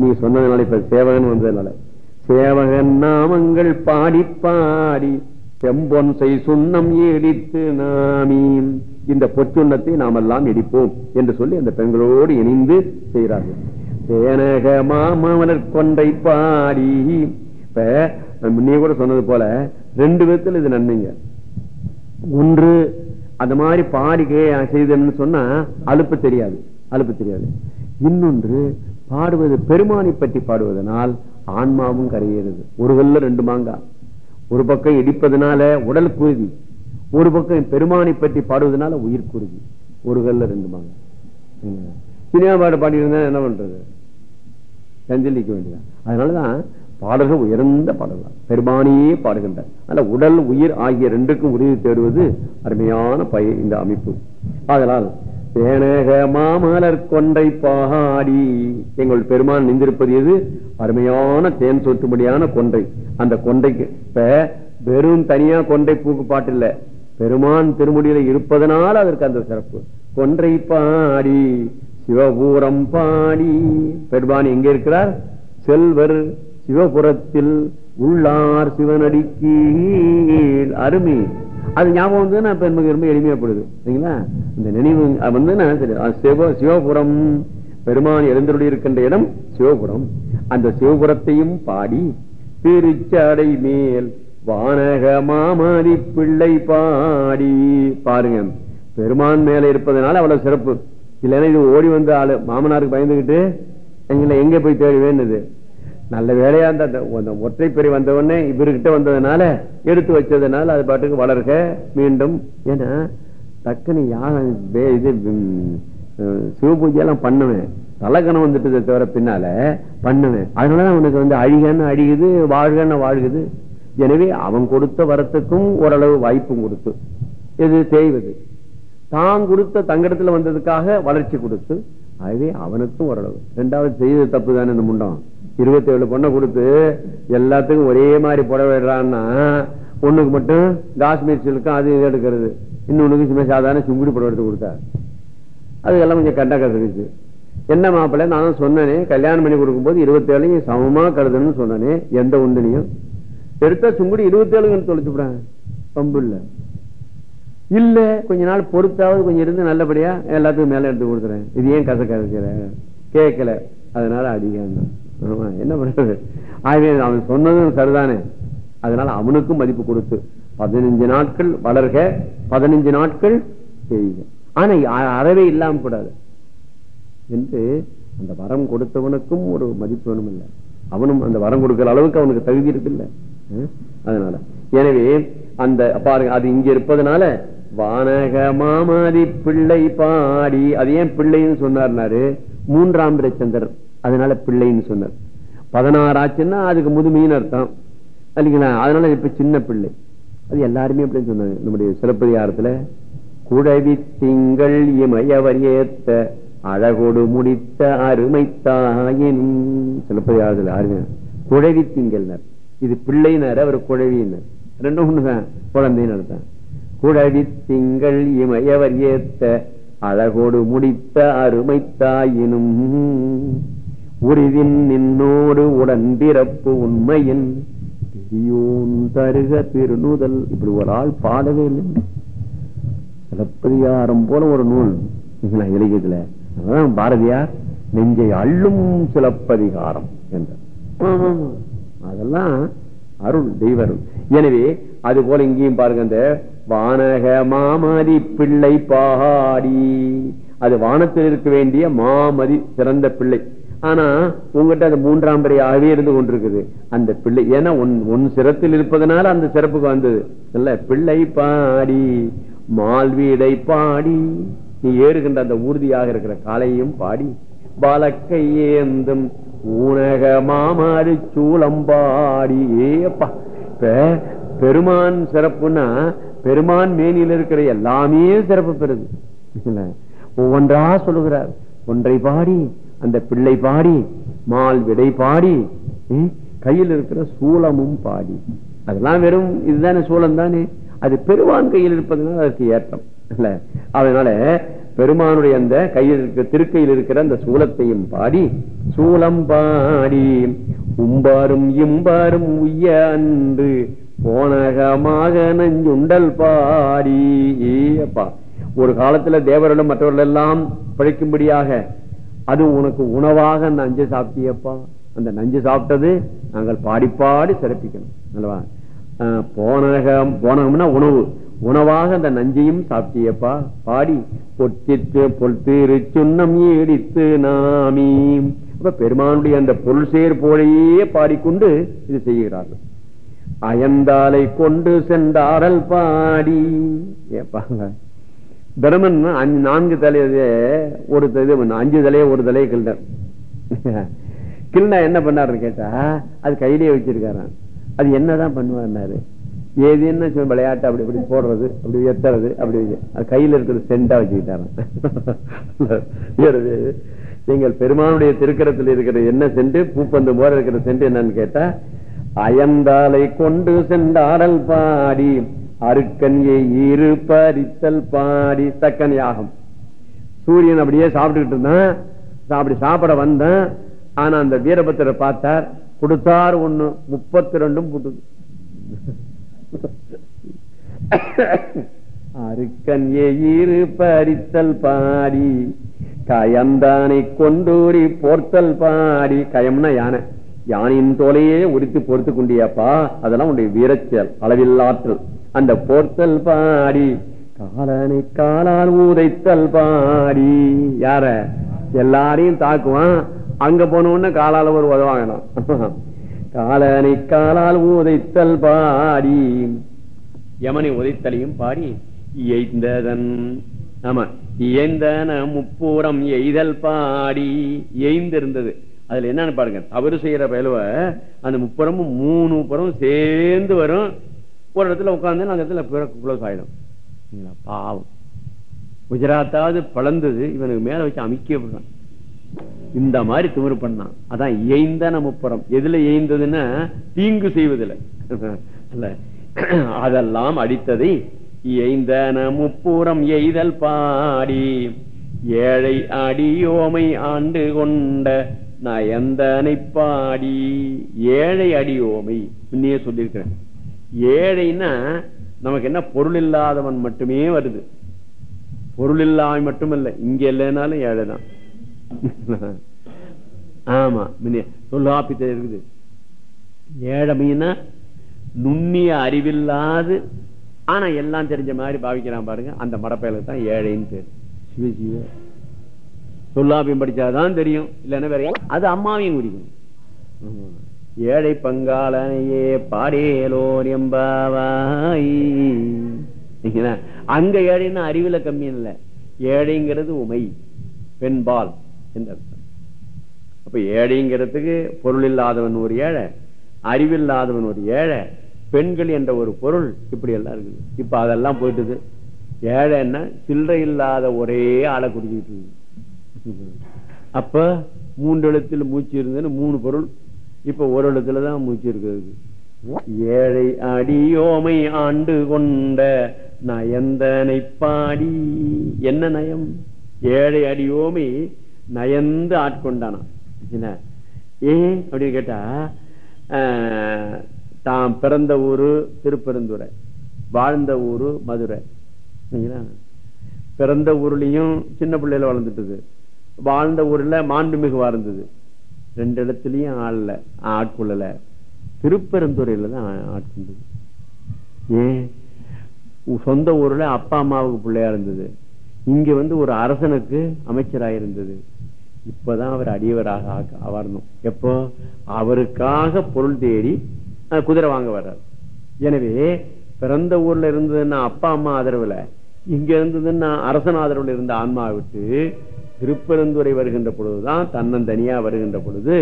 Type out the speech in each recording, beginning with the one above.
நீ சொன்னதுனால இப்ப சேவகன் வந்ததுனால. சேவகன் நாமங்கள் பாடி பாடி செம்பொன் செய் சுண்ணம் இடித்து நாமீம் இந்த பொற்சுண்ணத்தை நாமெல்லாம் இடிப்போம் என்று சொல்லி அந்த பெண்களோடு இணைந்து செய்கிறார்கள். தேனக மாமலர் கொண்டை பாடி. இப்ப நீ கூட சொன்னது போல ரெண்டு விதத்தில் இது நன்மைங்க. ஒன்று அந்த மாதிரி பாடி செய்தன்னு சொன்னா அலுப்பு தெரியாது. அலுப்பு தெரியாது. இன்னொன்று பாடுவது பெருமானை பற்றி பாடுவதனால் ஆன்மாவும் கரையேறுது. ஒரு கல்ல ரெண்டு மாங்கா. ஒரு பக்கம் இடிப்பதனால உடல் குருதி. ஒரு பக்கம் பெருமானை பற்றி பாடுவதனால உயிர் குருதி. ஒரு கல்ல ரெண்டு மாங்கா. சினிமா பாடு பாடியிருந்தா என்ன பண்றது? சஞ்சலிக்க வேண்டியதான் அதனாலதான் பாடல்கள் உயர்ந்த பாடல்கள். பெருமானியே பாடுகின்றார். அதனால உடல் உயிர் ஆகிய ரெண்டுக்கும் உறுதி தேடுவது அருமையான பய இந்த அமைப்பு. அதனால் தேனக மாமலர் கொண்டை பாடி. எங்கள் பெருமான் நின்றிருப்பது எது? அருமையான தேன் சொட்டும்படியான கொண்டை. அந்த கொண்டைக்கு இப்ப வெறும் தனியா கொண்டை பூக்கு பாட்டு இல்ல. பெருமான் திருமுடியில இருப்பதனால் அதற்கு அந்த சிறப்பு. கொன்றை பாடி சிவபூரம் பாடி. பெருமான் எங்க இருக்கிறார்? செல்வர் சிவபுரத்தில் உள்ளார் சிவனடிக்கு அருமை அது ஞாபகம் வந்து நான் பெண்மகள் ரொம்ப எளிமையாப்படுது சரிங்களா? இந்த நினைவு வந்து நான் சிவ சிவபுரம். பெருமான் எழுந்தருடைய இருக்கின்ற இடம் சிவபுரம். அந்த சிவபுரத்தையும் பாடி திருச்சடை மேல் வானக மாமதி பிள்ளை பாடி. பாருங்க பெருமான் மேல இருப்பதனால அவ்வளவு சிறப்பு. இல்லைன்னா இது ஓடி வந்த ஆளு மாமனாருக்கு பயந்துகிட்டு எங்களை எங்க போய் தேடி வேணுது நல்ல வேலையா அந்த ஒற்றை பெரிய வந்த உடனே இவர்கிட்ட வந்ததுனால எடுத்து வச்சதுனால அது பாட்டுக்கு வளர்க்க மீண்டும். ஏன்னா டக்குனு யாகம் இது சிவ பூஜையெல்லாம் பண்ணுவேன். தலக்கணம் வந்துட்டு தவிர பின்னால பண்ணுவேன். அதனால அவனுக்கு வந்து அழிகன்னு அழிகுது வாழ்கன்னு வாழ்குது. எனவே அவன் கொடுத்த வரத்துக்கும் ஓரளவு வாய்ப்பும் கொடுத்து இது தேய்வது. தான் கொடுத்த தங்கடத்துல வந்ததுக்காக வளர்ச்சி கொடுத்து ஆகவே அவனுக்கும் ஓரளவு. ரெண்டாவது செய்தது தப்பு தானே இந்த முண்டம்? இருபத்தி ஏழு பொண்ணை கொடுத்து எல்லாத்துக்கும் ஒரே மாதிரி புடவைடுறான்னா ஒண்ணுக்கு மட்டும் காஷ்மீர் சிலுக்கும் அது இது எடுக்கிறது. இன்னொன்னுக்கு சும்மா சாதாரண சுங்குடி புடவை எடுத்து கொடுத்தா. அதுக்கெல்லாம் கொஞ்சம் கண்டா கருதுச்சு என்ன மாப்பிள்ள நானும் சொன்னேனே கல்யாணம் பண்ணி கொடுக்கும்போது இருபத்தேழையும் சமமா கருதுன்னு சொன்னானே எந்த உண்டனையும் எடுத்தா சுங்குடி இருபத்தி ஏழுன்னு பம்பு இல்லை. இல்ல கொஞ்ச நாள் பொறுத்தாவது கொஞ்சம் இருந்து நல்லபடியா எல்லாத்துக்கும் மேல எடுத்து கொடுக்குறேன். இது ஏன் கதை இருக்கிற கேட்கல. அதனால அடிக்காங்க என்ன பண்றது ஆகவே அவன் சொன்னதும் சரிதானே? அதனால அவனுக்கும் மதிப்பு கொடுத்து பதினஞ்சு நாட்கள் வளர்க பதினஞ்சு நாட்கள் செய்க ஆனா அறவே இல்லாம கூடாது என்று அந்த வரம் கொடுத்தவனுக்கும் ஒரு மதிப்பு வேணும் இல்ல அவனும் அந்த வரம் கொடுக்கிற அளவுக்கு அவனுக்கு தகுதி இருக்கு இல்ல அதனால. எனவே அந்த பாருங்க அது இங்க இருப்பதனால வானக மாமாதி பிள்ளை பாடி அது ஏன் பிள்ளைன்னு சொன்னார்னாரு? மூன்றாம் பிரச்சந்தர் அதனால பிள்ளைன்னு சொன்னார். பதினாறு ஆச்சுன்னா அதுக்கு முதுமைன்னு அர்த்தம். இல்லைங்களா? அதனால இப்ப சின்ன பிள்ளை. அது எல்லாருமே அப்படின்னு சொன்னாங்க. நம்முடைய சிறப்பதிகாரத்துல குழவி திங்கள் இமயவர் ஏத்த அழகோடு முடித்த அருமை தாயின். சிலப்பதிகாரத்தில் யாருங்க? குழவி திங்கள்னர். இது பிள்ளையினர் அவர் குழவியினர் ரெண்டும் ஒண்ணுதான். குழந்தைன்னு அர்த்தம். குழவி திங்கள் இமயவர் ஏத்த அழகோடு முடித்த அருமை தாயினும். உரிதின் நின்னோடு உடன் பிறப்பு உண்மையின் பெரியோன் தருக திருநூதல். இப்படி ஒரு ஆள் பாடவே இல்லை. சிலப்பதிகாரம் போல ஒரு நூல் இலக்கியத்துல அதான் பாரதியார் நெஞ்சை அள்ளும் சிலப்பதிகாரம் என்றார். அதெல்லாம் அருள் தெய்வ அருள் எனவே அது போல இங்கேயும் பாருங்க அந்த வானக மாமதி பிள்ளை பாடி அது வானத்தில் இருக்க வேண்டிய மாமதி சிறந்த பிள்ளை. ஆனா உங்ககிட்ட அது மூன்றாம் பிறையாகவே இருந்து கொண்டிருக்குது. அந்த பிள்ளை ஏன்னா உன் சிரத்தில் இருப்பதனால அந்த சிறப்புக்கு வந்தது. இல்ல பிள்ளை பாடி மால்வீடை பாடி நீ ஏறுகின்ற அந்த ஊர்தியாக இருக்கிற காலையும் பாடி பாலக்கை ஏந்தும் ஊனக மாமாடி சூளம்பாடி ஏப்பா இப்ப பெருமான் சிறப்புன்னா பெருமான் மேனியில் இருக்கிற எல்லாமே சிறப்பு பெறுது. ஒவ்வொன்றா சொல்லுகிறார் ஒன்றை பாடி அந்த பிள்ளை பாடி மால் விடை பாடி கையில் இருக்கிற சூளமும் பாடி. அதெல்லாம் வெறும் இதுதானே சூளம் தானே? அது பெருமான் கையில் இருப்பதுனால அதற்கு ஏற்றம். இல்ல அதனால பெருமானுடைய அந்த கையில் இருக்கிற திருக்கையில் இருக்கிற அந்த சூலத்தையும் பாடி சூலம் பாடி. உம்பாரும் இம்பாரும் உய்ய அன்று போனகமாக நஞ்சுண்டல் பாடி. அப்பா. ஒரு காலத்துல தேவர்களும் மற்றவர்கள் எல்லாம் பழிக்கும்படியாக அது உனக்கு உணவாக அந்த நஞ்சு சாப்பிட்டியப்பா. அந்த நஞ்சு சாப்பிட்டது நாங்கள் பாடி பாடி சிறப்பிக்கணும். அல்லவா? ஆஹ் போனகம் போனகம்னா உணவு. உணவாக அந்த நஞ்சையும் சாப்பிட்டியப்பா. பாடி பொத்திற்று பொல்திரு சுண்ணம் ஈடித்து நாமி. அப்ப பெருமானுடைய அந்த பொருள் சேர் போலையே பாடிக்கொண்டு இது செய்கிறார்கள். அயந்தாலை கொண்டு சென்றாரல் பாடி. ஏப்பாங்க பிரமன் அஞ்சு- நான்கு தலையே ஒரு இது அஞ்சு தலையை ஒரு தலையை கிள்ளார் கிள்னா என்ன பண்ணாருன்னு கேட்டா அது கையிலேயே வச்சிருக்காராம். அது என்னதான் பண்ணுவாருன்னாரு? ஏது என்ன சொல் விளையாட்டு அப்படி இப்படி போடுறது அப்படி எத்துறது அப்படி அது கையில இருக்கிறது சென்டா வச்சுக்கிட்டாராம். நீங்கள் எங்கள் பெருமானுடைய திருக்கரத்தில் இருக்கிற என்ன சென்று பூப்பந்து போற இருக்கிற சென்று என்னன்னு கேட்டா அயந்தாலை கொண்டு சென்றாடல் பாடி. அருக்கன் இரு பறித்தல் பாடி தக்கன் யாகம் சூரியன் அப்படியே சாப்பிட்டுக்கிட்டு இருந்தான். அப்படி சாப்பிட வந்தேன். ஆனா அந்த வீரபத்திர பார்த்தார் கொடுத்தார் ஒண்ணு முப்பத்தி ரெண்டும் போட்டுது. அருக்கன் இரு பறித்தல் பாடி கயந்தானை கொண்டூரி போர்த்தல் பாடி. கயம்னா யானை. யானையின் தோலையே உரித்து பொறுத்து கொண்டியாப்பா. அதெல்லாம் உன்னுடைய வீரச்சல் அளவில்லாற்றல். அந்த போர்த்தல் பாடி காலனை காலால் ஊதைத்தல் பாடி. யார? எல்லாரையும் தாக்குவான். அங்க போன உடனே காலால ஒரு உதவாங்கலாம் காலனை காலால் ஊதைத்தல் பாடி. யமனை உதைத்தலையும் பாடி எய்ந்ததன் ஆமா இயந்தன முப்பூரம் எய்தல் பாடி. எய்ந்திருந்தது. அதுல என்னன்னு பாருங்க தவறு செய்யற பயலுவ அந்த முப்புறமும் மூணு புறம் சேர்ந்து வரும். ஒரு இடத்துல உட்காந்து அந்த இடத்துல க்ளோஸ் ஆயிடும். பாவம். குஜராத்தாவது பிளந்தது இவனுக்கு மேல வச்சு அமைக்க இந்த மாதிரி திமிரு பண்ணான். அதான் எய்ந்தன முப்புறம் எதுல எய்ந்ததுன்னா தீங்கு செய்வதில். அதெல்லாம் அடித்ததை எய்ந்தன முப்புறம் எய்தல் பாடி. ஏழை அடியோமை ஆண்டு கொண்ட நயந்தனை பாடி. ஏழை அடியோமை முன்னே சொல்லியிருக்கிறேன். ஏழைன்னா நமக்கு என்ன? பொருள் இல்லாதவன் மட்டுமே வருது. பொருள் இல்லாமை மட்டுமல்ல இங்க இல்லைனாலும் ஏழை தான் ஆமா தொல்லாப்பித்த இருக்குது. ஏழமைன்னா நுண்ணிய அறிவில்லாது ஆனா எல்லாம் தெரிஞ்ச மாதிரி பாவிக்கிறான் பாருங்க அந்த மடப்பயலுக்கு தான் ஏழைன்னு பேரு. சிவ தொல்லாப்பியம் படிச்சாதான் தெரியும் இல்லைன்னா வேற. அது அம்மாவையும் குறிக்கும். ஏழை பங்காளனையே பாடேலோர் எம்பாவாய் அங்க ஏழைன்னு அறிவுல கம்மி இல்ல. ஏழைங்கிறது உமை பெண்பால் என்று அர்த்தம். அப்ப ஏழைங்கிறதுக்கு பொருள் இல்லாதவன் ஒரு ஏழை அறிவில்லாதவன் ஒரு ஏழை பெண்கள் என்ற ஒரு பொருள் இப்படி எல்லாம் இருக்குது. இப்ப அதெல்லாம் போயிட்டுது. ஏழைன்னா சில்லறை இல்லாத ஒரே ஆளை குடிக்கிட்டு இருக்கு. அப்ப மூன்று எழுத்தில் மூச்சு இருந்ததுன்னு மூணு பொருள் இப்ப ஒரு எழுத்துலதான் மூச்சு இருக்கிறது ஏழை அடியோமை ஆண்டு கொண்ட நயந்தனை பாடி. என்ன நயம்? ஏழை அடியோமை நயந்து ஆட்கொண்டானா? ஏன் அப்படின்னு கேட்டா தாம் பிறந்த ஊரு திருப்பெருந்துறை வாழ்ந்த ஊரு மதுரை. சரிங்களா? பிறந்த ஊர்லயும் சின்ன பிள்ளையில வளர்ந்துட்டது. வாழ்ந்த ஊர்ல மாண்புமிகு வாழ்ந்தது ரெண்டு இடத்துலயும் ஆள்ல ஆட்கொள்ளல திருப்பெருந்துறையில தான் ஆட்கொண்டது ஏன்? சொந்த ஊர்ல அப்பா அம்மாவுக்கு பிள்ளையா இருந்தது. இங்க வந்து ஒரு அரசனுக்கு அமைச்சராக இருந்தது. இப்பதான் அவர் அடியவராக ஆக்க- வரணும் எப்போ? அவருக்காக பொருள் தேடி குதிரை வாங்க வர்றார். எனவே பிறந்த ஊர்ல இருந்ததுன்னா அப்பா அம்மா ஆதரவுல இங்க இருந்ததுன்னா அரசன் ஆதரவுல இருந்த ஆன்மாவை விட்டு திருப்பெருந்துறை வருகின்ற பொழுதுதான் தன்னந்தனியா வருகின்ற பொழுது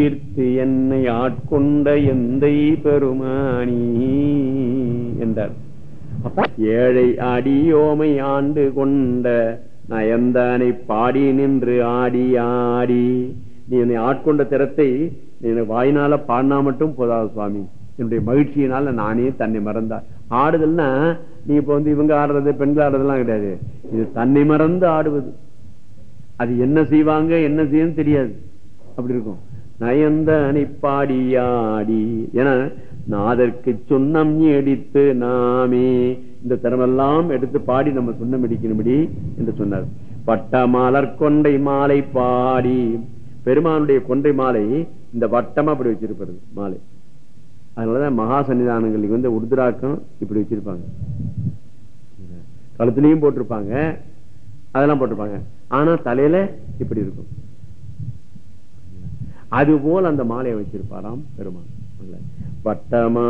ஈர்த்து என்னை ஆட்கொண்ட எந்தை பெருமானி என்றார். அப்ப ஏழை அடியோமை ஆண்டு கொண்ட நயந்தானை பாடி நின்று ஆடி ஆடி நீ என்னை ஆட்கொண்ட திறத்தை நீ வாயினால பாடினா மட்டும் போதாது சுவாமி. என்னுடைய மகிழ்ச்சியினால நானே தன்னை மறந்தா ஆடுதல்னா நீ இப்ப வந்து இவங்க ஆடுறது பெண்கள் ஆடுறதுலாம் கிடையாது. இது தன்னை மறந்து ஆடுவது. அது என்ன செய்வாங்க என்ன செய்யும் தெரியாது. அப்படி இருக்கும். நயந்தனை பாடியாடி. என நாதற்கு சுண்ணம் எடுத்து நாமே. இந்த திறமெல்லாம் எடுத்து பாடி நம்ம சுண்ணம் அடிக்கணும்படி என்று சொன்னார். பட்ட மாலர் கொண்டை மாலை பாடி. பெருமானுடைய கொண்டை மாலை இந்த வட்டமா அப்படி வச்சிருப்பது மாலை. அதனாலதான் மகா சன்னிதானங்களுக்கு வந்து உருதுராக்கம் இப்படி வச்சிருப்பாங்க. கழுத்துலயும் போட்டிருப்பாங்க. அதெல்லாம் போட்டிருப்பாங்க. ஆனா தலையில இப்படி இருக்கும். அது போல் அந்த மாலையை வச்சிருப்பாராம் பெருமாள். வட்டமா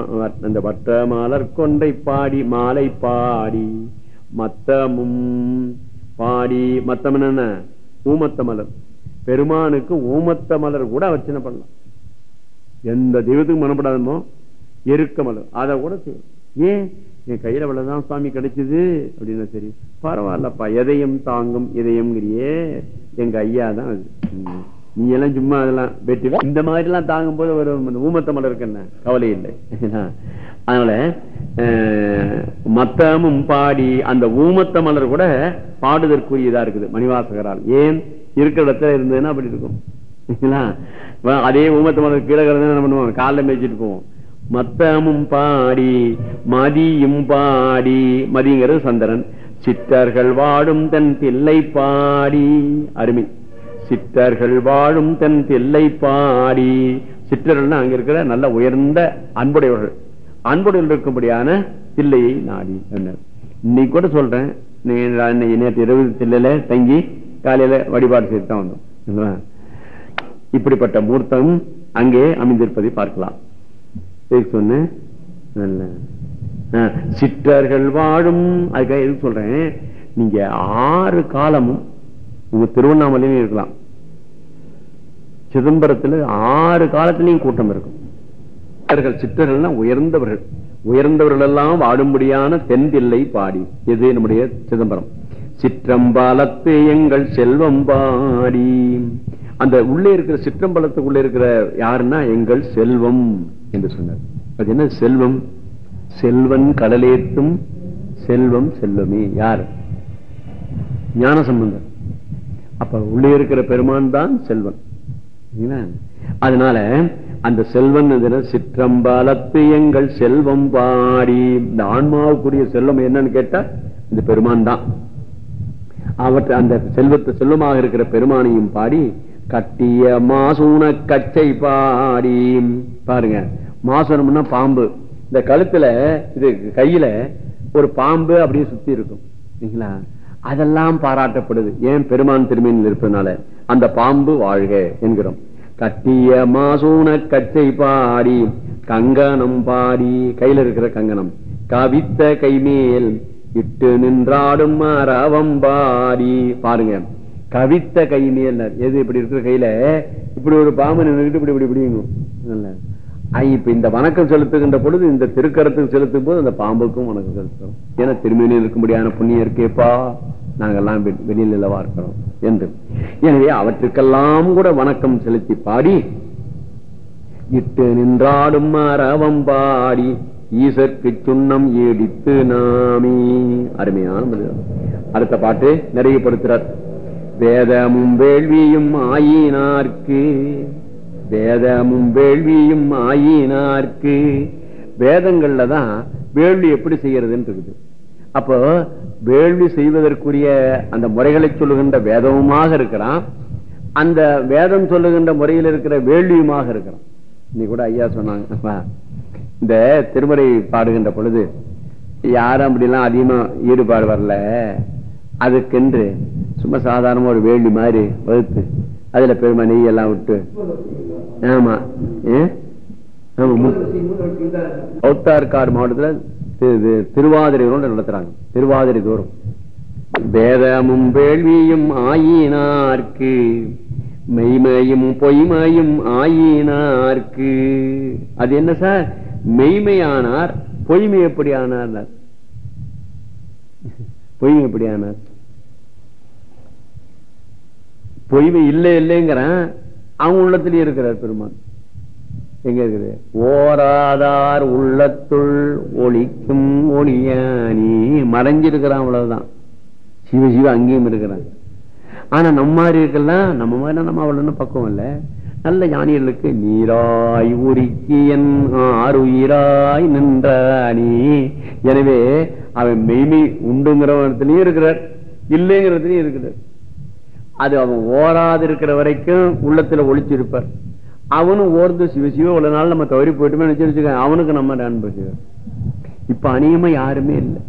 அந்த வட்ட மலர் கொண்டை பாடி மாலை பாடி மத்தமும் பாடி மத்தம் என்ன ஊமத்த மலர். பெருமானுக்கு ஊமத்த மலர் கூட அர்ச்சனை பண்ணலாம். எந்த தெய்வத்துக்கும் மனப்படாதமோ? எருக்க மலர். அதை கூட செய்யும் ஏன்? என் கையில அவ்வளவுதான் சுவாமி கிடைச்சது. அப்படின்னா சரி. பரவாயில்லப்பா எதையும் தாங்கும் இதயம்ங்கிறியே எங்க ஐயா தான் அது நீ எல்லாம் சும்மா அதெல்லாம் வெட்டி இந்த மாதிரி எல்லாம் தாங்கும் போது ஒரு ஊமத்த மலர் இருக்கு என்ன? கவலை இல்லை. அதனால மத்தமும் பாடி அந்த ஊமத்த மலர் கூட பாடுதற்குரியதா இருக்குது மணிவாசகரால். ஏன்? இருக்கிற இடத்துல இருந்ததுன்னா அப்படி இருக்கும். அதே ஊமத்த மலர் கீழே கிடந்தா என்ன பண்ணுவோம்? காலில் மேய்ச்சிட்டு போவோம். மத்தமும் பாடி மதியும் பாடி மதிங்கிறது சந்திரன். சித்தர்கள் வாழும் தன் தில்லை பாடி. அருமை. சித்தர்கள் வாழும் தன் தில்லை பாடி. சித்தர்கள் அங்க இருக்கிற நல்ல உயர்ந்த அன்புடையவர்கள். அன்புடையவர்கள் இருக்கும்படியான தில்லையை நாடி இன்னைக்கு கூட சொல்றேன். நேற்று இரவு தில்லையில தங்கி காலையில வழிபாடு செய்து தான் வந்தோம் இப்படிப்பட்ட மூர்த்தம் அங்கே அமைந்திருப்பதை பார்க்கலாம். சொன்னேன் சிற்றர்கள் வாழும் அதுக்காக எதுக்கு சொல்றேன்? நீங்க ஆறு காலமும் உங்க திருவண்ணாமலையும் இருக்கலாம். சிதம்பரத்துல ஆறு காலத்திலையும் கூட்டம் இருக்கும். சித்தர்கள் உயர்ந்தவர்கள் உயர்ந்தவர்கள். எல்லாம் வாடும்படியான தென்தில்லை பாடி. எது நம்முடைய சிதம்பரம்? சிற்றம்பாலத்து எங்கள் செல்வம் பாடி. அந்த உள்ளே இருக்கிற சிற்றம்பலத்துக்குள்ளே இருக்கிற யாருன்னா எங்கள் செல்வம். என்று சொன்னார். அது என்ன? செல்வம். செல்வன் கடலேத்தும் செல்வம் செல்வமே. யார்? ஞான சம்பந்தம் அப்ப உள்ளே இருக்கிற பெருமான் தான் செல்வன். அதனால அந்த செல்வன் சிற்றம்பாலத்து எங்கள் செல்வம் பாடி. இந்த ஆன்மாவுக்குரிய செல்வம் என்னன்னு கேட்டா இந்த பெருமான் தான். அவற்றை அந்த செல்வத்தை செல்வமாக இருக்கிற பெருமானையும் பாடி கட்டிய மாசூன கச்சை பாடி. பாருங்க. மாசனம்னா பாம்பு. இந்த கழுத்துல இது கையில ஒரு பாம்பு அப்படியே சுத்தி இருக்கும். சரிங்களா? அதெல்லாம் பாராட்டப்படுது. ஏன் பெருமான் திருமணியில் இருப்பதனால? அந்த பாம்பு வாழ்க என்கிறோம். கட்டிய மாசூன கச்சை பாடி கங்கணம் பாடி கையில இருக்கிற கங்கணம். கவித்த கைமேல் இட்டு நின்றாடும் மரவம் பாடி. பாருங்க. கவித்த கைமேல் எது இப்படி இருக்கிற கையில? இப்படி ஒரு பாம்பு நின்றுட்டு இப்படி இப்படி இப்படிங்க இப்ப இந்த வணக்கம் செலுத்துகின்ற பொழுது இந்த திருக்கரத்துக்கு செலுத்தும் போது அந்த பாம்புக்கும் வணக்கம் செலுத்துறோம் ஏன்னா திருமணியில் இருக்கும்படியான புண்ணியம் இருக்கேப்பா நாங்கெல்லாம் வெளியில் இல்லவா இருக்கிறோம் என்று. எனவே அவற்றுக்கெல்லாம் கூட வணக்கம் செலுத்தி பாடி இட்டு நின்றாடும் மரவம் பாடி ஈசற்கு சுண்ணம் ஏடித்து நாமே. அருமையான அடுத்த பாட்டு நிறைவுபடுத்துறார் வேதமும் வேள்வியும் ஆயினார்க்கு வேதமும் வேள்வியும் ஆயினார்க்கு. வேதங்கள்ல தான் வேள்வி எப்படி செய்யறதுன்னு இருக்குது. அப்போ வேள்வி செய்வதற்குரிய அந்த முறைகளை சொல்லுகின்ற வேதமுமாக இருக்கிறான். அந்த வேதம் சொல்லுகின்ற முறையில் இருக்கிற வேள்வியுமாக இருக்கிறான். இன்னைக்கு கூட ஐயா சொன்னாங்க இந்த திருமுறை பாடுகின்ற பொழுது யாரும் அப்படிலாம் அதிகமா ஈடுபாடு வரல. அதுக்கென்று சும்மா சாதாரணமா ஒரு வேள்வி மாதிரி வகுத்து அதுல பெருமை நெய் எல்லாம் விட்டு. ஆமா சவுத்தார்காடு மாவட்டத்துல திருவாதிரை நடத்துறாங்க. திருவாதிரை தூரம் வேதமும் வேள்வியும் ஆயினார்க்கு மெய்மையும் பொய்மையும் ஆயினார்க்கு. அது என்ன சார்? மெய்மையானார் பொய்மை எப்படி ஆனார் பொய்மை எப்படி ஆனார்? பொய்மை இல்லை இல்லைங்கிறான். அவங்க உள்ளத்திலேயே இருக்கிறார் பெருமான். எங்க இருக்குது? ஓராதார் உள்ளத்துள் ஒளிக்கும் ஒளியானி. மறைஞ்சிருக்கிறான் அவ்வளவுதான். சிவ சிவ அங்கேயும் இருக்கிறான். ஆனா நம்ம மாதிரி இருக்கலாம் நம்ம மாதிரி நம்ம அவ்வளவு பக்கம் இல்ல. நல்ல ஞானிகளுக்கு நீராய் உருக்கியன் ஆறுயிராய் நீ எனவே அவன் மெய்மை உண்டுங்கிற இடத்துலயும் இருக்கிறார் இல்லைங்கிறதுலயும் இருக்கிறார். அது அவன் ஓராது இருக்கிற வரைக்கும் உள்ளத்துல ஒழிச்சிருப்பார். அவனும் ஓர்ந்து சிவசிவ உள்ள இவ்வளவு நாள் நம்ம தவறி போயிட்டுமே நினைச்சு அவனுக்கு நம்ம அன்பு இப்ப அணியமா யாருமே இல்லை.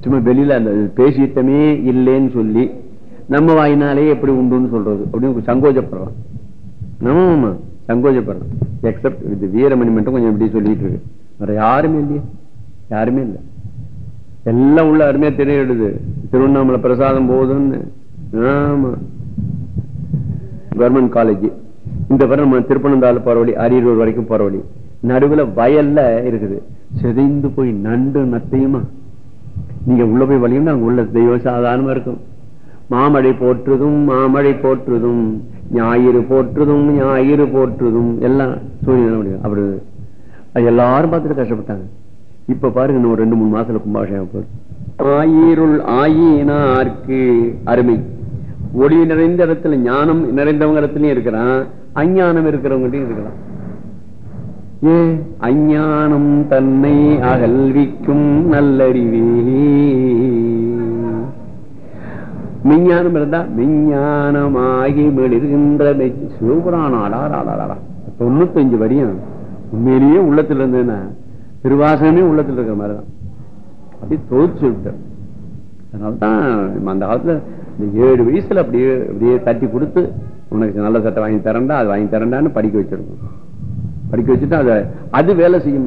சும்மா வெளியில அந்த பேசிட்டமே இல்லைன்னு சொல்லி நம்ம வாயினாலே எப்படி உண்டுன்னு சொல்றது? அப்படின்னு சங்கோஜப்படுறான் நம்ம சங்கோஜப்படுறான் எக்ஸப்ட் இது வீரமணி மட்டும் கொஞ்சம் இப்படி சொல்லிட்டு இருக்கு. வேற யாருமே இல்லையே. யாருமே இல்லை. எல்லாம் உள்ள அருமையா தெரியுது திருவண்ணாமலை பிரசாதம் போகுதுன்னு ஆமா. கவர்மெண்ட் காலேஜ் இந்த பிறகு நம்ம திருப்பனந்தாள் போற வழி அரியலூர் வரைக்கும் போற வழி நடுவுல வயல்ல இருக்குது. செதைந்து போய் நண்டு நத்தையுமா? நீங்க உள்ள போய் வழியும் அங்க உள்ள தெய்வ சாதாரணமா இருக்கும். மாமழை போற்றுதும் மாமழை போற்றுதும் ஞாயிறு போற்றுதும் ஞாயிறு போற்றுதும். எல்லாம் சூரியன் அப்படி அது எல்லாரும் பார்த்துட்டு கஷ்டப்பட்டாங்க. இப்ப பாருங்க இன்னும் ரெண்டு மூணு மாசத்துல கும்பாபிஷேகம் போயிருக்கு ஆயிருள் ஆயினார்க்கு அருமை. ஒளி நிறைந்த இடத்துல ஞானம் நிறைந்தவங்க இடத்துலயும் இருக்கிறான் அஞ்ஞானம் இருக்கிறவங்களையும் இருக்கலாம். ஏ அஞ்ஞானம் தன்னை அகல்விக்கும் நல்லறிவே. விஞ்ஞானம் இருந்தா விஞ்ஞானமாகி மெளிர்கின்ற சிவபுராணாடா தொண்ணூத்தஞ்சு வரியும் உண்மையிலேயே உள்ளத்துல இருந்ததுன்னா திருவாசகமே உள்ளத்துல இருக்கிற மாதிரிதான். அப்படி தொகுச்சு அதனால அதனால்தான் அந்த காலத்துல இந்த ஏழு வயசுல அப்படியே அப்படியே தட்டி கொடுத்து உனக்கு நல்ல சட்டை வாங்கி தரண்டா அது வாங்கி தரண்டான்னு படிக்க வச்சிருக்கோம். படிக்க வச்சுட்டு அதை அது வேலை செய்யும்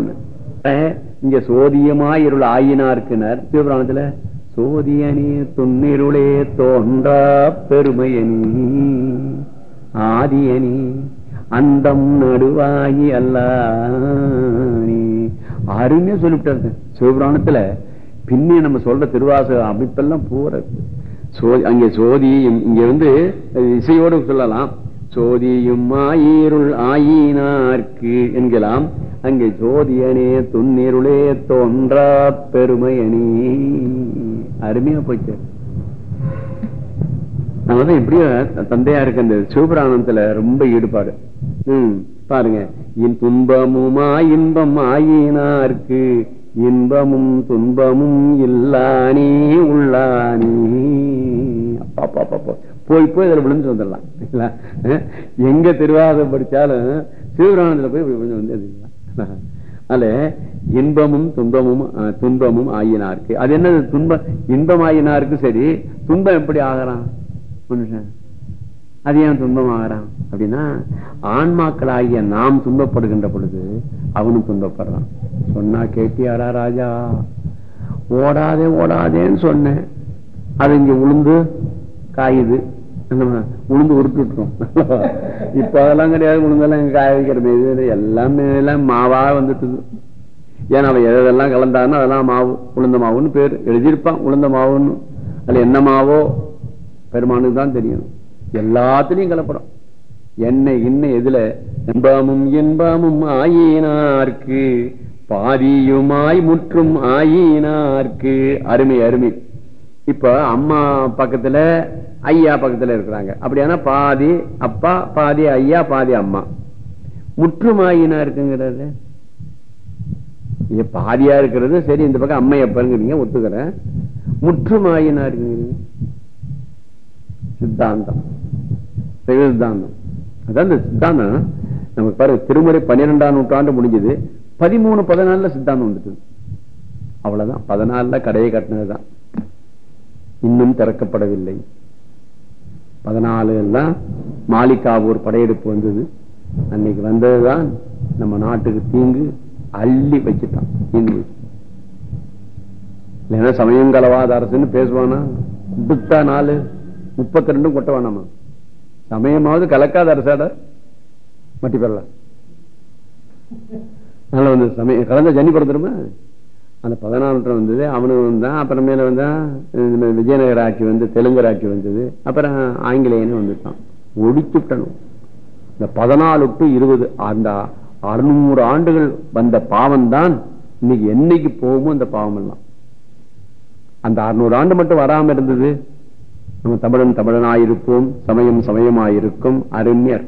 இங்க சோதியமா இருள் ஆயினார்க்குனர். சிவபுராணத்துல சோதியனே துன்னிருளே தோன்றா பெருமையனி. ஆதியனி அந்தம் நடுவாயி அல்ல அருமையா சொல்லிவிட்டாரு சிவபுராணத்துல பின்னே நம்ம சொல்ற திருவாச அமைப்பெல்லாம் பூரா அங்கே சோதி இங்க வந்து இசையோடு சொல்லலாம். சோதியும் ஆயிருள் ஆயினார்க்கு என்கலாம். அங்கே ஜோதியனே துன்னிருளே தோன்றா பெருமையணி அருமையா போச்சு. நம்ம தான் தந்தையா இருக்க அந்த சிவபிராணத்துல ரொம்ப ஈடுபாடு. உம் பாருங்க. என் துன்பமுமா இன்பம் ஆயினார்க்கு இன்பமும் துன்பமும் இல்லானே உள்ளானே. போய் போய் அதில் விழுந்து வந்துடலாம். எங்க திருவாதம் படிச்சாலும் சிவபிராணத்தில் போய் விழுந்து வந்துடலாம். அதுல இன்பமும் துன்பமும் துன்பமும் ஆயினாருக்கு. அது என்னது? துன்பம் இன்பம் ஆயினாருக்கு சரி துன்பம் எப்படி ஆகிறான்? மனுஷன். அது ஏன் துன்பம் ஆகிறான் அப்படின்னா ஆன்மாக்கள் ஆகிய நாம் துன்பப்படுகின்ற பொழுது அவனும் துன்பப்படுறான் சொன்னா கேட்டியாரா ராஜா? ஓடாதே ஓடாதேன்னு சொன்னேன். அது இங்க உளுந்து காயுது. உளுந்து உருட்டுட்டோம் இப்ப அதெல்லாம் கிடையாது. உளுந்தெல்லாம் இங்க காய வைக்கிற எல்லாமே எல்லாம் மாவா வந்துட்டு ஏன்னா அவன் எதெல்லாம் கலந்தான்னு அதெல்லாம் மாவு. உளுந்த மாவுன்னு பேர். எழுதியிருப்பான் உளுந்த மாவுன்னு. அதுல என்ன மாவோ? பெருமானுக்கு தான் தெரியும். எல்லாத்துலயும் கலப்படம். என்ன இன்னும் எதுல இன்பமும் இன்பமும் ஆயினார்க்கு பாதியுமாய் முற்றும் ஆயினார்க்கு. அருமை அருமை. இப்ப அம்மா பக்கத்துல ஐயா பக்கத்துல இருக்கிறாங்க. அப்படியானா பாதி அப்பா பாதி ஐயா பாதி அம்மா. முற்றுமாயினா இருக்குங்கிறது பாதியா இருக்கிறது சரி இந்த பக்கம் அம்மை அப்பங்கிறீங்க ஒத்துக்கிறேன். முற்றுமாயினா இருக்குங்கிறீங்க சித்தாந்தம். சித்தாந்தம் அதான் இந்த சித்தாந்தம். நமக்கு பாரு திருமுறை பன்னிரெண்டாம் நூற்றாண்டு முடிஞ்சது. பதிமூணு பதினாலுல சித்தாந்தம் வந்துட்டு அவ்வளவுதான். பதினாலுல கடையை கட்டினதுதான். இன்னும் திறக்கப்படவில்லை. பதினாலு எல்லாம் மாலிகாவூர் படையெடுப்பு வந்தது. அன்னைக்கு வந்ததுதான் நம்ம நாட்டுக்கு தீங்கு அள்ளி வச்சுட்டான். தீங்கு. இல்லைன்னா சமயம் கலவாத அரசுன்னு பேசுவானா? கொடுத்தா நாலு முப்பத்தி ரெண்டும் கொட்ட வேணாமா? சமயமாவது கலக்காத அரசாட மட்டி பெறலாம் அதனால வந்து சமயம் கலந்த ஜன்னி பிறந்துருமா அந்த பதினாலு வந்தது அவனுக்கு வந்தான் அப்புறமேல வந்தான் விஜயநகர் ஆட்சி வந்து தெலுங்கர் ஆட்சி வந்தது அப்புறம் ஆங்கிலேயனு வந்துட்டான். ஒடிச்சுட்டனும் இந்த பதினாலு டு இருபது அந்த அறுநூறு ஆண்டுகள் வந்த பாவம் தான் இன்னைக்கு என்னைக்கு போகும் அந்த பாவம் எல்லாம் அந்த அறுநூறு ஆண்டு மட்டும் வராம இருந்தது. நம்ம தமிழன் தமிழனாயிருப்போம் சமயம் சமயமாயிருக்கும் அருமையர்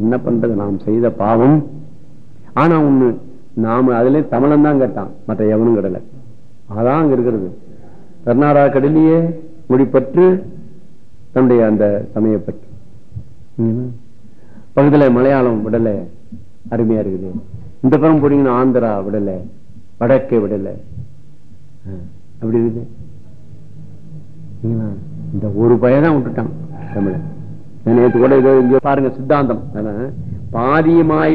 என்ன பண்றது? நாம் செய்த பாவம். ஆனா ஒண்ணு நாம அதுல தமிழன் தான் கேட்டான். மற்ற எவனும் கிடல. அதான் அங்க இருக்கிறது. கர்நாடகா கடலையே மொழிப்பற்று தன்னுடைய அந்த சமயப்பற்று பகுதியில மலையாளம் விடல அருமையா இருக்குது. இந்த பக்கம் போனீங்கன்னா ஆந்திரா விடல வடக்கே விடல. அப்படி இருக்குது. இந்த ஒரு பையன் விட்டுட்டான் தமிழ நேற்று கூட இதோ இங்க பாருங்க சித்தாந்தம். பாதியமாய்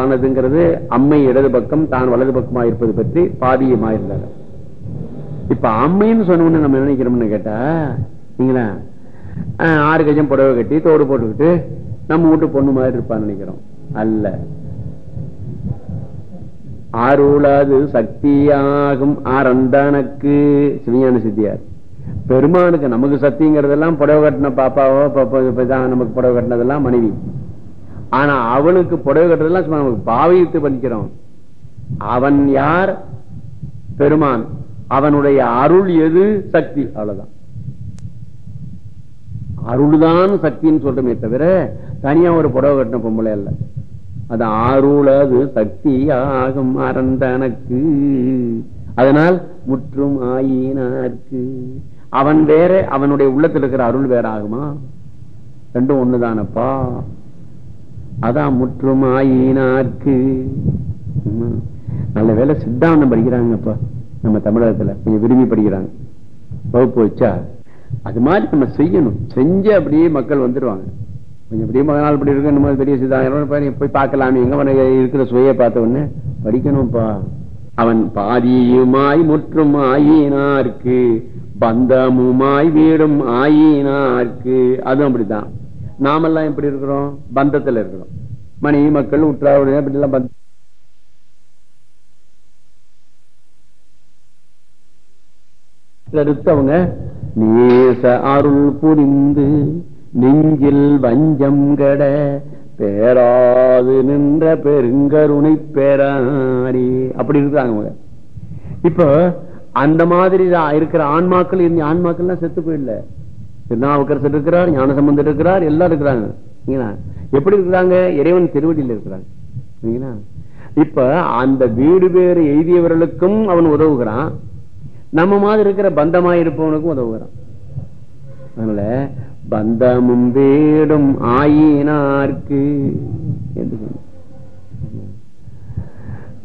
ஆனதுங்கிறது அம்மை இடது பக்கம் தான் வலது பக்கமா இருப்பது பற்றி பாதியமாய் இருந்தாரு. இப்ப அம்மைன்னு சொன்னோம்னு நம்ம நினைக்கிறோம்னு கேட்டா நீங்களா? ஆறு கஜம் புடவை கட்டி தோடு போட்டுக்கிட்டு நம்ம வீட்டு பொண்ணு மாதிரி இருப்பான்னு நினைக்கிறோம். அல்ல. ஆறு சக்தியாகும் ஆரந்தானுக்கு சிவஞான சித்தியார். பெருமானுக்கு நமக்கு சத்திங்கிறதெல்லாம் புடவை கட்டின பாப்பாவோ நமக்கு புடவை கட்டினதெல்லாம் மனைவி. ஆனா அவனுக்கு புடவை கட்டுறதெல்லாம் சும்மா நமக்கு பாவித்து பண்ணிக்கிறோம். அவன் யார்? பெருமான். அவனுடைய அருள் எது? சக்தி. அவ்வளவுதான். அருள்தான் சக்தின்னு சொல்றமே தவிர தனியா ஒரு புடவை கட்டின பொம்பளை அல்ல. அது ஆருளது சக்தி ஆகும் அறந்தனக்கு அதனால் முற்றும் ஆயினார்க்கு. அவன் வேற அவனுடைய உள்ளத்தில் இருக்கிற அருள் வேற ஆகுமா ரெண்டும் ஒண்ணுதானப்பா? அதான் முற்றும் நல்ல வேலை சித்தாந்தம் படிக்கிறாங்கப்பா நம்ம தமிழகத்துல. கொஞ்சம் விரும்பி படிக்கிறாங்க. வகுப்பு வச்சா அது மாதிரி நம்ம செய்யணும். செஞ்சு அப்படியே மக்கள் வந்துருவாங்க. கொஞ்சம் அப்படியே மகனால் இப்படி இருக்கு நம்ம பெரிய சித்தாந்தம். போய் பார்க்கலாமே. எங்க இருக்கிற சுவையை பார்த்த உடனே படிக்கணும்ப்பா. அவன் பாதியுமாய் முற்றும் ஆயினார்க்கு பந்தமுமாய் வீடும் ஆயினார்க்கு. அதுவும் அப்படித்தான். நாமெல்லாம் எப்படி இருக்கிறோம்? பந்தத்துல இருக்கிறோம். மணி மக்கள் உற்றாவுடைய அப்படிலாம் எல்லாம் பந்தம் நேச அருள் புரிந்து நெஞ்சில் வஞ்சம் கட பேராது நின்ற பெருங்கருணை பேராரி அப்படி இருக்கிறாங்க அவங்க இப்ப அந்த மாதிரி இருக்கிற ஆன்மாக்கள் இந்த ஆன்மாக்கள்லாம் செத்து போயிடல. திருநாவுக்கரசர் இருக்கிறார் ஞானசம்பந்தர் இருக்கிறார் எல்லாம் இருக்கிறாங்க. எப்படி இருக்கிறாங்க? இறைவன் திருவடியில் இருக்கிறாங்க சரிங்களா? இப்ப அந்த வீடு பேறு எய்தியவர்களுக்கும் அவன் உதவுகிறான். நம்ம மாதிரி இருக்கிற பந்தமா இருப்பவனுக்கும் உதவுகிறான். அதனால பந்தமும் வேடும் ஆயினார்க்கு என்று சொன்ன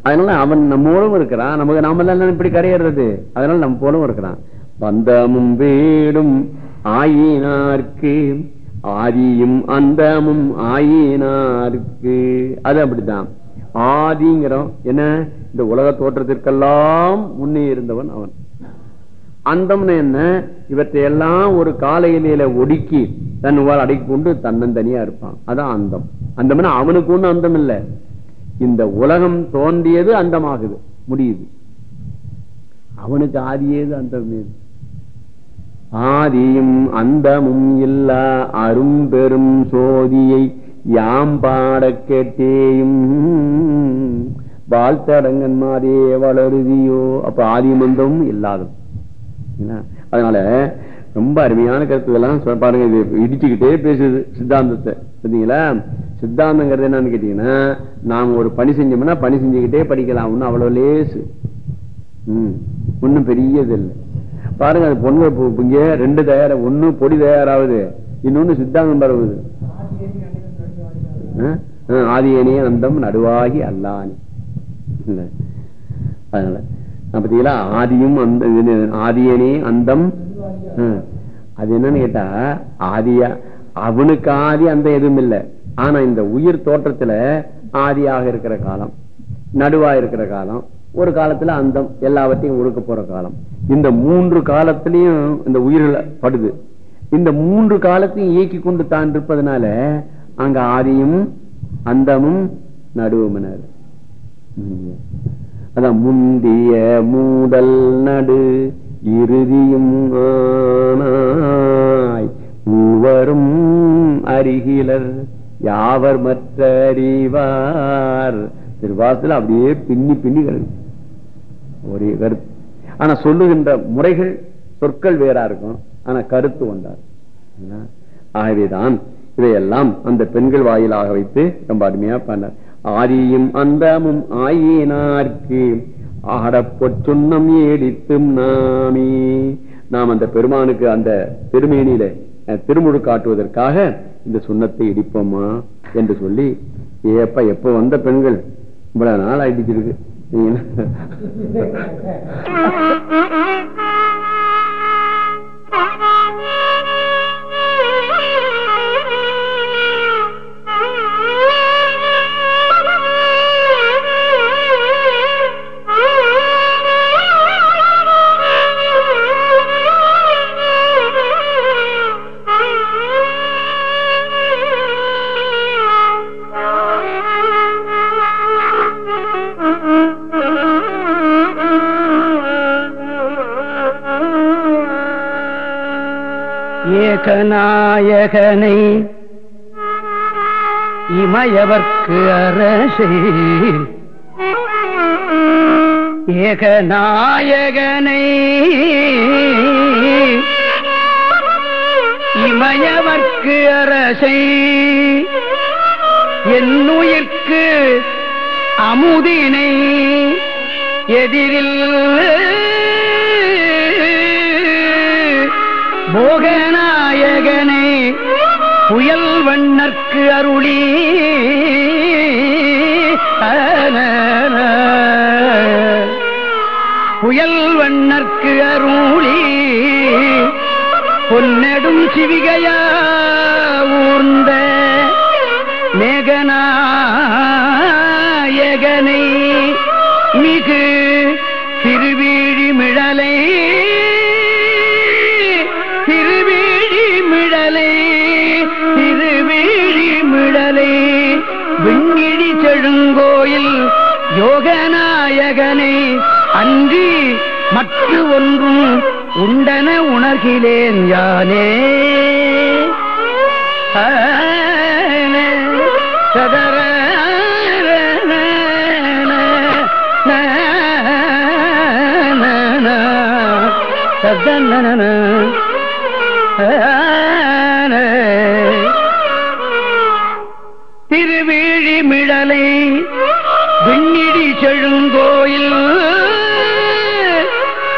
அதனால அவன் நம்மோடும் இருக்கிறான். நமக்கு நாம இப்படி கரையிறது? அதனால நம்ம போலும் இருக்கிறான். பந்தமும் வீடும் ஆயினார்க்கு ஆதியும் அந்தமும் ஆயினார்க்கு. அது அப்படித்தான். ஆதிங்கிறோம் என்ன? இந்த உலக தோற்றத்திற்கெல்லாம் முன்னே இருந்தவன் அவன். அந்தம்னு என்ன? இவற்றையெல்லாம் ஒரு காலையில ஒடுக்கி தன் உவால் அடக்கி கொண்டு தன்னந்தனியா இருப்பான். அதான் அந்தம். அந்தம்னா அவனுக்கு ஒன்றும் அந்தம் இல்ல. இந்த உலகம் தோன்றியது அந்தமாகுது முடியுது. அவனுக்கு ஆதியேது அந்தம் ஆதியும் அந்தமும் இல்ல அரும்பெரும் சோதியை யாம் பாட கேட்டேயும். வாழ்த்தடங்கன்மாரே வளருதியோ. அப்ப ஆதிமந்தமும் இல்லாதது. என்ன? அதனால ரொம்ப அருமையான கருத்துக்கெல்லாம் எல்லாம் பாருங்க இது இடிச்சுக்கிட்டே பேசுது சித்தாந்தத்தை. பார்த்தீங்களா சித்தாந்தங்கிறது என்னன்னு கேட்டீங்கன்னா நாம ஒரு பணி செஞ்சோம்னா பணி செஞ்சுக்கிட்டே படிக்கலாம். ஒன்னும் அவ்வளவு லேசு. ம். ஒன்றும் பெரியது இல்லை. பாருங்க அது பொண்ணு இங்க ரெண்டு தயார ஒண்ணு பொடி தயாராகுது. இன்னொன்னு சித்தாந்தம் பரவுது. ஆ? ஆ, ஆதியனே அந்தம் நடுவாகி அல்லானி. இல்ல. அதனால நான் பாத்தீங்களா ஆதியும் அந்த ஆதியனே அந்தம் ஆ. அது என்னன்னு கேட்டா ஆதியா அவனுக்கு ஆதி அந்த எதுவும் இல்லை. ஆனா இந்த உயிர் தோற்றத்துல ஆதியாக இருக்கிற காலம் நடுவா இருக்கிற காலம் ஒரு காலத்துல அந்தம் எல்லாவற்றையும் ஒடுக்க போற காலம். இந்த மூன்று காலத்திலையும் இந்த உயிரில படுது. இந்த மூன்று காலத்தையும் இயக்கி கொண்டு தான் இருப்பதனால அங்க ஆதியும் அந்தமும் நடுவும் அதான் முந்திய மூடல் நடு இறுதியும் ஆனாய் மூவரும் அருகிலர். யாவர் மற்ற அறிவார் திருவாசல அப்படியே பின்னி பின்னி கிடக்கு. ஒரே கருத்து. ஆனா சொல்லுகின்ற முறைகள் சொற்கள் வேறா இருக்கும். ஆனா கருத்து ஒன்றார் ஆகவேதான் இதையெல்லாம் அந்த பெண்கள் வாயிலாக வைத்து ரொம்ப அருமையா பண்ணார் ஆரியும் அந்தமும் ஆயினார்க்கு ஆடப்பொற்றுண்ணம் ஏடித்தும் நாமே. நாம் அந்த பெருமானுக்கு அந்த திருமேனியில திருமுழு காட்டுவதற்காக இந்த சுண்ணத்தை இடிப்போமா என்று சொல்லி ஏப்ப எப்ப வந்த பெண்கள்? இவ்வளவு நாள் ஆயிடுச்சிருக்கு ஏகநாயகனை இமயவர்க்கு அரசை. ஏகநாயகனை இமயவர்க்கு அரசை. என்னுயிர்க்கு அமுதினை எதிரில் போகநாயகனே புயல் வண்ணற்கு அருளி. புயல் வண்ணற்கு அருளி. பொன்னெடும் சிவிகையா. அகிலேன் யானே. சதர திருவீழி மிடலை விண்ணிடி செழுங்கோயில்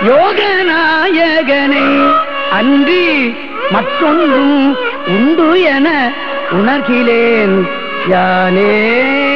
யோகநாயகனை அன்றி மற்றொன்றும் உண்டு என உணர்கிலேன் யானே.